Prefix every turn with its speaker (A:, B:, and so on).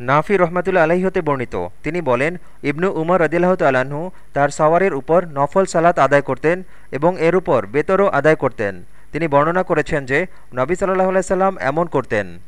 A: নাফি রহমাতুল্লা আলাহি হতে বর্ণিত। তিনি বলেন, ইবনু উমর রদিল্লাহ তালাহু তার সওয়ারের উপর নফল সালাত আদায় করতেন এবং এর উপর বেতরও আদায় করতেন। তিনি বর্ণনা করেছেন যে, নবী সাল্লাহ আলাইসাল্লাম এমন করতেন।